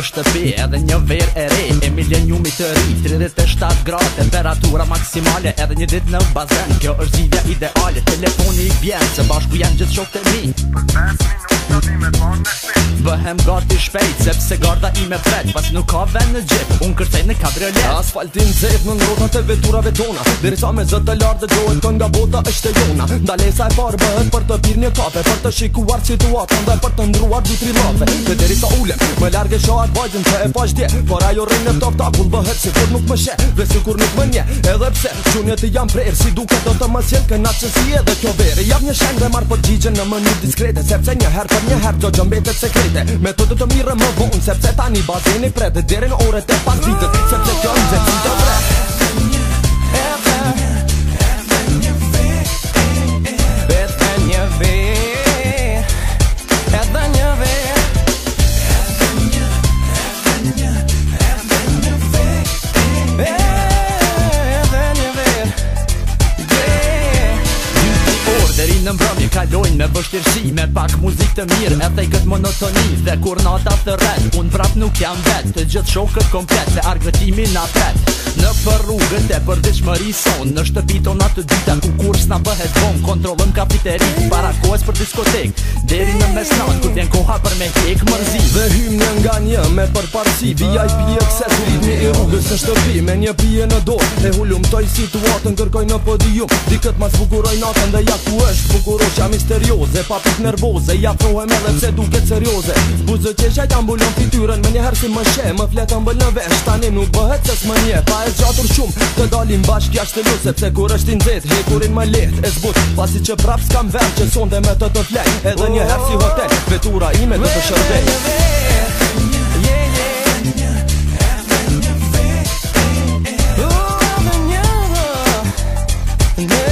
në shtëpi edhe një verë e re e milenjumi të ri 37 gradë temperatura maksimale edhe një ditë në bazen kjo është zidja ideale telefoni i bjenë se bashku janë gjithë shokë të mi për 5 minut Bëhem gati shpejt, sepse garda i me fret Pas nuk ka ven në gjep, unë kërtej në kabriolet Asfaltin zep në ngrotat e veturave tona Diri sa me zëtë të lartë dhe gjojt të nga bota është e jona Ndalesa e farë bëhet për të pirë një kafe Për të shikuar situatën dhe për të ndruar dutri lafe Dhe diri sa ulem, me largë e shohat bajgjën të e pashtje Por ajo rëjnë e top takul bëhet si kur nuk më she Dhe si kur nuk më nje, edhe pse Qunje jam prerë, si duke Vetëm një herë të mbetet sekrete Me të të të mirë më vonë Sepse tani bazeni prede Dere në ore të partitët Sepse të gjogjo në zetë të të të shkojnë në mbrëmje Kalojnë me bështirësi, me pak muzikë të mirë E thej këtë monotoni, dhe kur nata të rrët Unë vrat nuk jam vetë, të gjithë shokët komplet Se argëtimi na tretë, Në për rrugën të përdiq më rison Në shtëpit o në të dita ku kur s'na bëhet bom Kontrollëm kapiterit, para kohes për diskotek Deri në mesnat, ku t'jen koha për me hek mërzi Dhe hymë në nga një me për parësi VIP accessory Një i rrugës në shtëpi me një pije në dorë E hullum toj situatën kërkoj në podium Dikët ma s'bukuroj natën dhe ja ku është Bukurosha misterioze, papit nervoze Ja frohem edhe pse duket serioze Buzë qesha jam bulon fityren Më njëherë si më shë, më fletën bëllë në vesh Tani nuk bëhet se s'më njerë e gjatur shumë Të dalin bashkë jashtë të lusë Sepse kur është t'inzit, hekurin më let E zbut, pasi që prap s'kam vend Që sonde me të të flek Edhe një herë si hotel Vetura ime të të shërbej Yeah